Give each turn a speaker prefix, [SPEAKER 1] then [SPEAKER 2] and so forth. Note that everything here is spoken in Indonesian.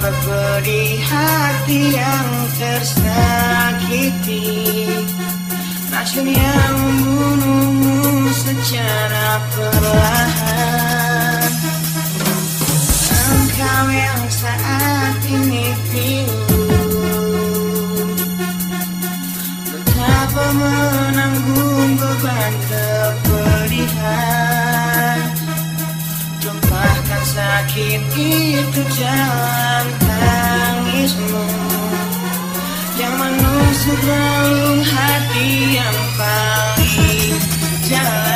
[SPEAKER 1] pedih hati yang tersakiti? Racun yang membunuhmu secara perlahan. Engkau yang saat ini pilu Betapa menanggung beban kepedihan sakit itu jalan tangismu. Yang menusuk relung hati yang paling dalam